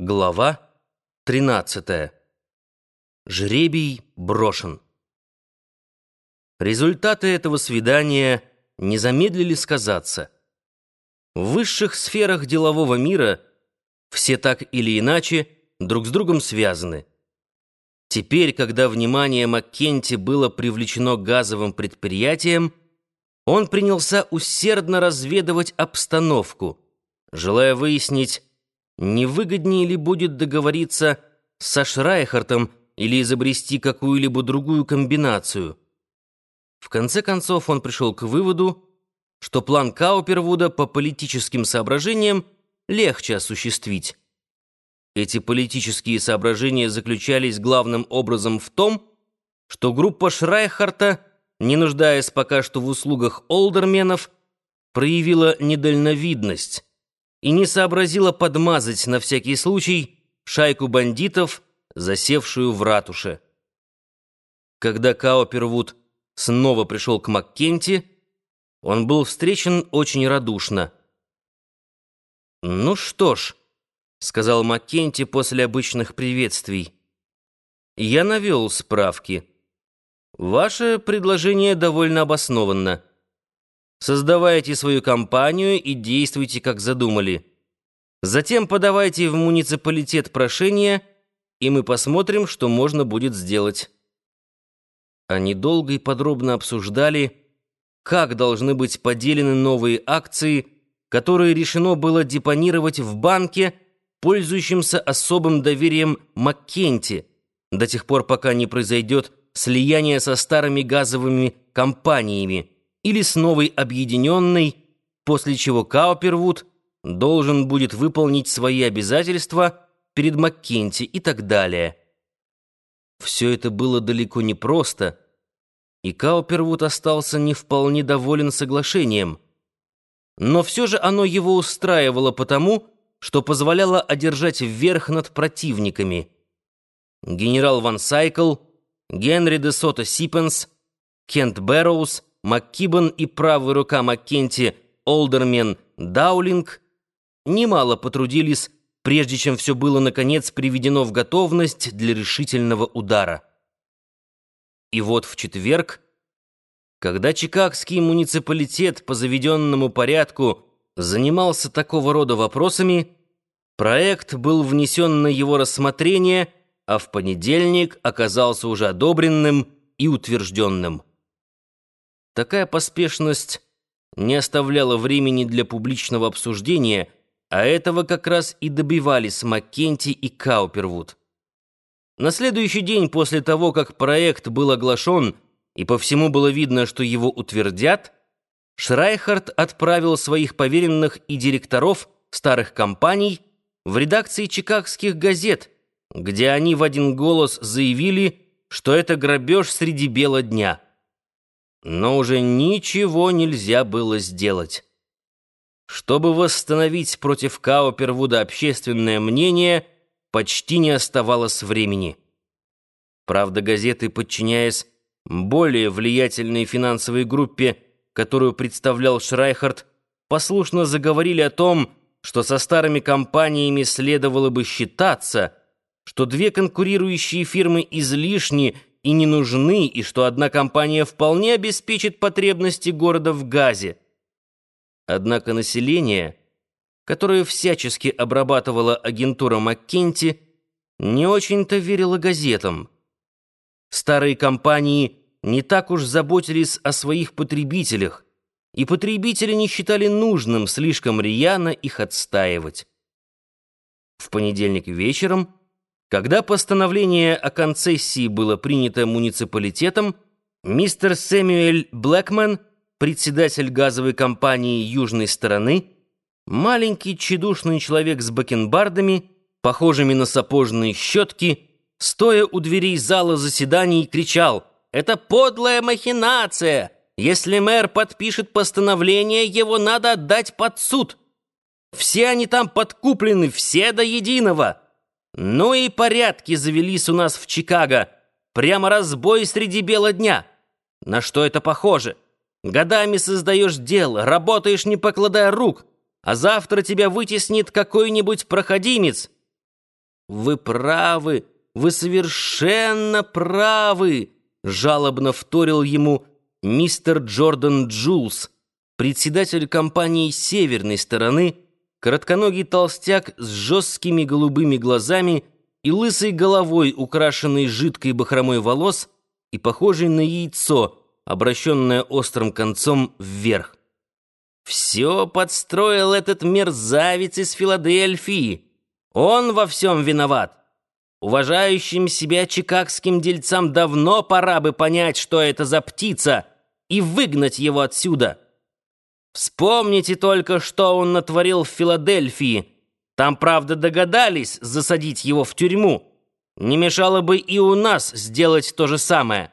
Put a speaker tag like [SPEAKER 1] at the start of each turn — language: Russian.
[SPEAKER 1] Глава 13. Жребий брошен. Результаты этого свидания не замедлили сказаться. В высших сферах делового мира все так или иначе друг с другом связаны. Теперь, когда внимание Маккенти было привлечено газовым предприятием, он принялся усердно разведывать обстановку, желая выяснить, не выгоднее ли будет договориться со Шрайхартом или изобрести какую-либо другую комбинацию? В конце концов он пришел к выводу, что план Каупервуда по политическим соображениям легче осуществить. Эти политические соображения заключались главным образом в том, что группа Шрайхарта, не нуждаясь пока что в услугах олдерменов, проявила недальновидность, и не сообразила подмазать на всякий случай шайку бандитов, засевшую в ратуше. Когда Каупервуд снова пришел к Маккенти, он был встречен очень радушно. «Ну что ж», — сказал Маккенти после обычных приветствий, — «я навел справки. Ваше предложение довольно обоснованно». Создавайте свою компанию и действуйте, как задумали. Затем подавайте в муниципалитет прошение, и мы посмотрим, что можно будет сделать». Они долго и подробно обсуждали, как должны быть поделены новые акции, которые решено было депонировать в банке, пользующемся особым доверием Маккенти, до тех пор, пока не произойдет слияние со старыми газовыми компаниями или с новой объединенной, после чего Каупервуд должен будет выполнить свои обязательства перед Маккенти и так далее. Все это было далеко не просто, и Каупервуд остался не вполне доволен соглашением. Но все же оно его устраивало потому, что позволяло одержать верх над противниками. Генерал Ван Сайкл, Генри де Сото Сипенс, Кент Бэрроуз — МакКибан и правая рука Маккенти Олдермен Даулинг немало потрудились, прежде чем все было, наконец, приведено в готовность для решительного удара. И вот в четверг, когда Чикагский муниципалитет по заведенному порядку занимался такого рода вопросами, проект был внесен на его рассмотрение, а в понедельник оказался уже одобренным и утвержденным. Такая поспешность не оставляла времени для публичного обсуждения, а этого как раз и добивались Маккенти и Каупервуд. На следующий день после того, как проект был оглашен, и по всему было видно, что его утвердят, Шрайхард отправил своих поверенных и директоров старых компаний в редакции чикагских газет, где они в один голос заявили, что это грабеж среди бела дня – но уже ничего нельзя было сделать. Чтобы восстановить против Каупервуда общественное мнение, почти не оставалось времени. Правда, газеты, подчиняясь более влиятельной финансовой группе, которую представлял Шрайхард, послушно заговорили о том, что со старыми компаниями следовало бы считаться, что две конкурирующие фирмы излишни и не нужны, и что одна компания вполне обеспечит потребности города в газе. Однако население, которое всячески обрабатывала агентура Маккенти, не очень-то верило газетам. Старые компании не так уж заботились о своих потребителях, и потребители не считали нужным слишком рьяно их отстаивать. В понедельник вечером когда постановление о концессии было принято муниципалитетом, мистер Сэмюэль Блэкман, председатель газовой компании южной стороны, маленький тщедушный человек с бакенбардами, похожими на сапожные щетки, стоя у дверей зала заседаний, кричал «Это подлая махинация! Если мэр подпишет постановление, его надо отдать под суд! Все они там подкуплены, все до единого!» Ну и порядки завелись у нас в Чикаго. Прямо разбой среди бела дня. На что это похоже? Годами создаешь дело, работаешь не покладая рук, а завтра тебя вытеснит какой-нибудь проходимец. Вы правы, вы совершенно правы, жалобно вторил ему мистер Джордан Джулс, председатель компании северной стороны, коротконогий толстяк с жесткими голубыми глазами и лысой головой, украшенной жидкой бахромой волос и похожей на яйцо, обращенное острым концом вверх. Все подстроил этот мерзавец из Филадельфии. Он во всем виноват. Уважающим себя чикагским дельцам давно пора бы понять, что это за птица, и выгнать его отсюда. Вспомните только, что он натворил в Филадельфии. Там, правда, догадались засадить его в тюрьму. Не мешало бы и у нас сделать то же самое.